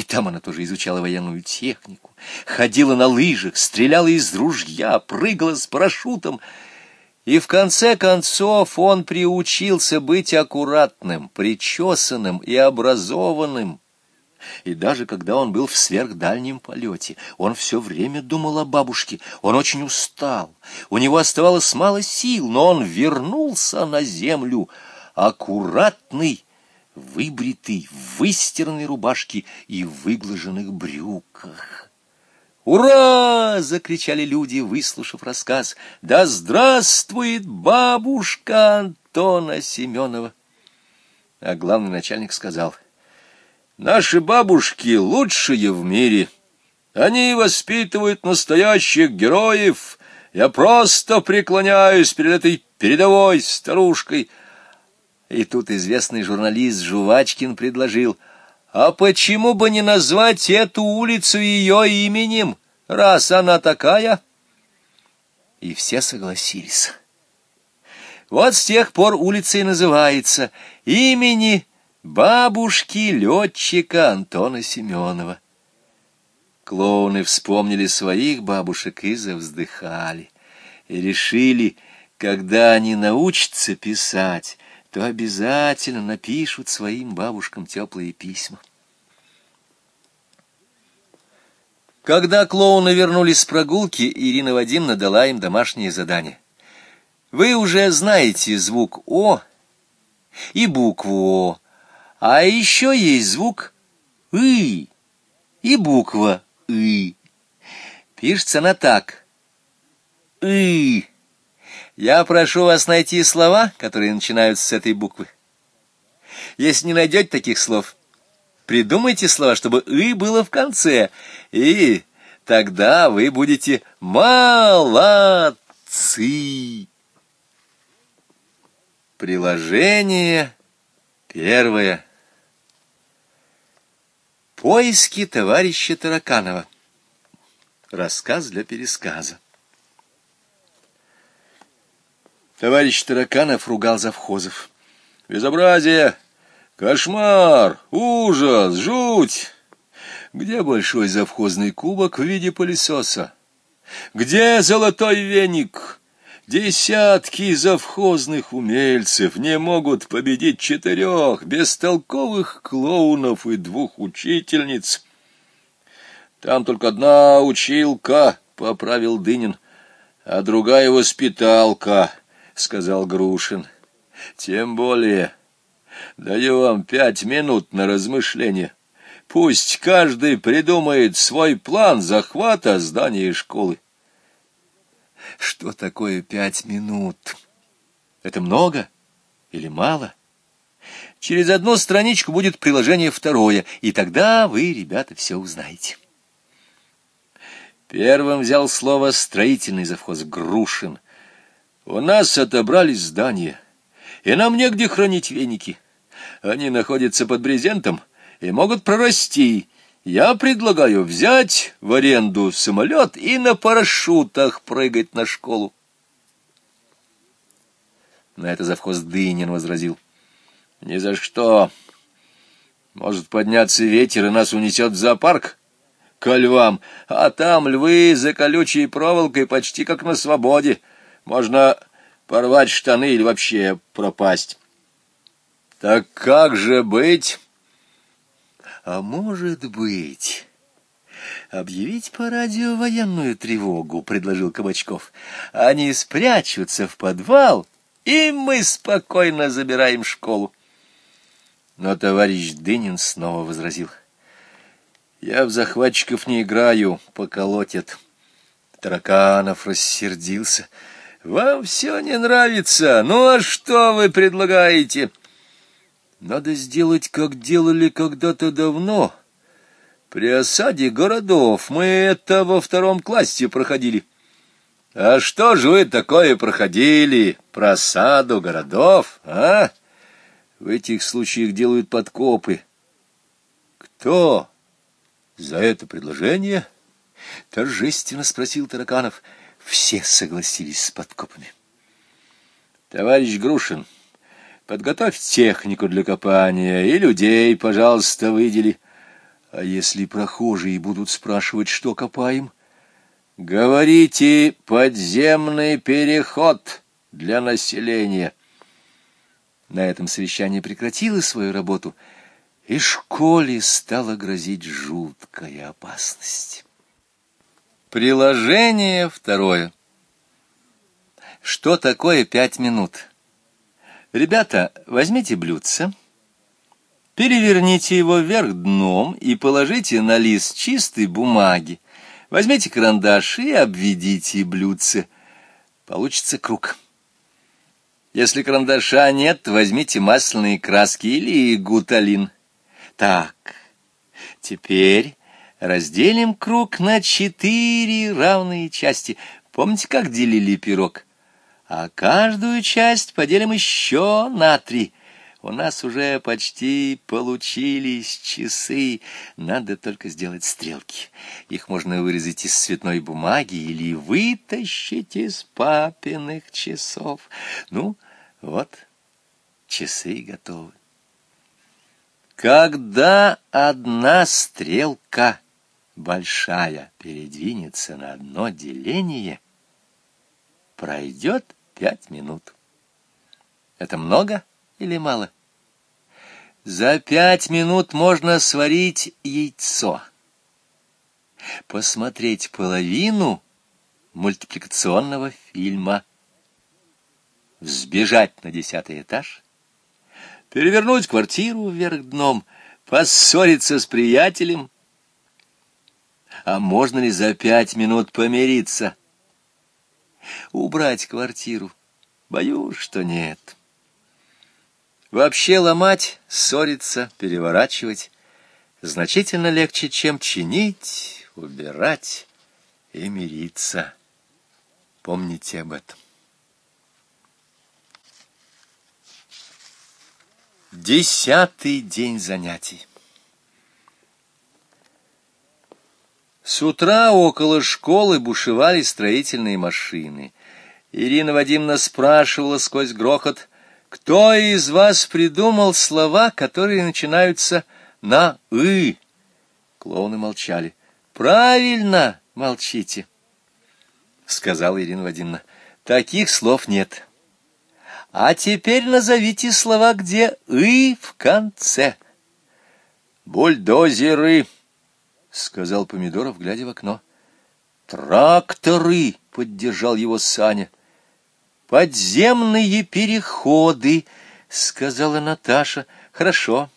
И там она тоже изучала военную технику, ходила на лыжах, стреляла из ружья, прыгала с парашютом. И в конце концов он приучился быть аккуратным, причесанным и образованным. И даже когда он был в сверхдальнем полете, он все время думал о бабушке. Он очень устал, у него оставалось мало сил, но он вернулся на землю, аккуратный, выбритый, в выстиранной рубашке и выглаженных брюках. «Ура!» — закричали люди, выслушав рассказ. «Да здравствует бабушка Антона Семенова!» А главный начальник сказал, «Наши бабушки лучшие в мире. Они воспитывают настоящих героев. Я просто преклоняюсь перед этой передовой старушкой». И тут известный журналист Жувачкин предложил, «А почему бы не назвать эту улицу ее именем, раз она такая?» И все согласились. Вот с тех пор улица и называется имени бабушки летчика Антона Семенова. Клоуны вспомнили своих бабушек и завздыхали, и решили, когда они научатся писать, то обязательно напишут своим бабушкам теплые письма. Когда клоуны вернулись с прогулки, Ирина Вадимовна дала им домашнее задание. Вы уже знаете звук «О» и букву «О», а еще есть звук «ы» и буква «ы». Пишется она так. «ы». Я прошу вас найти слова, которые начинаются с этой буквы. Если не найдете таких слов, придумайте слова, чтобы «и» было в конце, и тогда вы будете молодцы. Приложение первое. Поиски товарища Тараканова. Рассказ для пересказа. Товарищ Тараканов ругал завхозов. «Безобразие! Кошмар! Ужас! Жуть! Где большой завхозный кубок в виде пылесоса? Где золотой веник? Десятки завхозных умельцев не могут победить четырех бестолковых клоунов и двух учительниц. Там только одна училка, — поправил Дынин, — а другая воспиталка, — сказал Грушин. — Тем более даю вам пять минут на размышление. Пусть каждый придумает свой план захвата здания школы. Что такое пять минут? Это много или мало? Через одну страничку будет приложение второе, и тогда вы, ребята, все узнаете. Первым взял слово строительный завхоз Грушин — у нас отобрали здание, и нам негде хранить веники. Они находятся под брезентом и могут прорасти. Я предлагаю взять в аренду самолет и на парашютах прыгать на школу. На это завхоз Дынин возразил. Ни за что. Может подняться ветер и нас унесет в зоопарк ко львам, а там львы за колючей проволокой почти как на свободе. Можно порвать штаны или вообще пропасть. Так как же быть? А может быть... «Объявить по радио военную тревогу», — предложил Кабачков. «Они спрячутся в подвал, и мы спокойно забираем школу». Но товарищ Дынин снова возразил. «Я в захватчиков не играю, поколотят». Тараканов рассердился. Вам все не нравится. Ну а что вы предлагаете? Надо сделать, как делали когда-то давно. При осаде городов мы это во втором классе проходили. А что же вы такое проходили? Про осаду городов, а? В этих случаях делают подкопы. Кто за это предложение? Торжественно спросил Тараканов. — все согласились с подкопами. Товарищ Грушин, подготовь технику для копания и людей, пожалуйста, выдели. А если прохожие будут спрашивать, что копаем? Говорите, подземный переход для населения. На этом совещание прекратило свою работу, и школе стала грозить жуткая опасность. Приложение второе. Что такое пять минут? Ребята, возьмите блюдце, переверните его вверх дном и положите на лист чистой бумаги. Возьмите карандаш и обведите блюдце. Получится круг. Если карандаша нет, возьмите масляные краски или гуталин. Так, теперь разделим круг на четыре равные части. Помните, как делили пирог? А каждую часть поделим еще на три. У нас уже почти получились часы. Надо только сделать стрелки. Их можно вырезать из цветной бумаги или вытащить из папиных часов. Ну, вот, часы готовы. Когда одна стрелка большая передвинется на одно деление, пройдет пять минут. Это много или мало? За пять минут можно сварить яйцо, посмотреть половину мультипликационного фильма, взбежать на десятый этаж — перевернуть квартиру вверх дном, поссориться с приятелем. А можно ли за пять минут помириться? Убрать квартиру? Боюсь, что нет. Вообще ломать, ссориться, переворачивать значительно легче, чем чинить, убирать и мириться. Помните об этом. Десятый день занятий. С утра около школы бушевали строительные машины. Ирина Вадимовна спрашивала сквозь грохот, кто из вас придумал слова, которые начинаются на «ы»? Клоуны молчали. «Правильно молчите», — сказала Ирина Вадимовна. «Таких слов нет». А теперь назовите слова, где «и» в конце. «Бульдозеры», — сказал Помидоров, глядя в окно. «Тракторы», — поддержал его Саня. «Подземные переходы», — сказала Наташа. «Хорошо.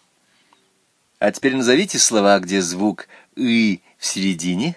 А теперь назовите слова, где звук «и» в середине».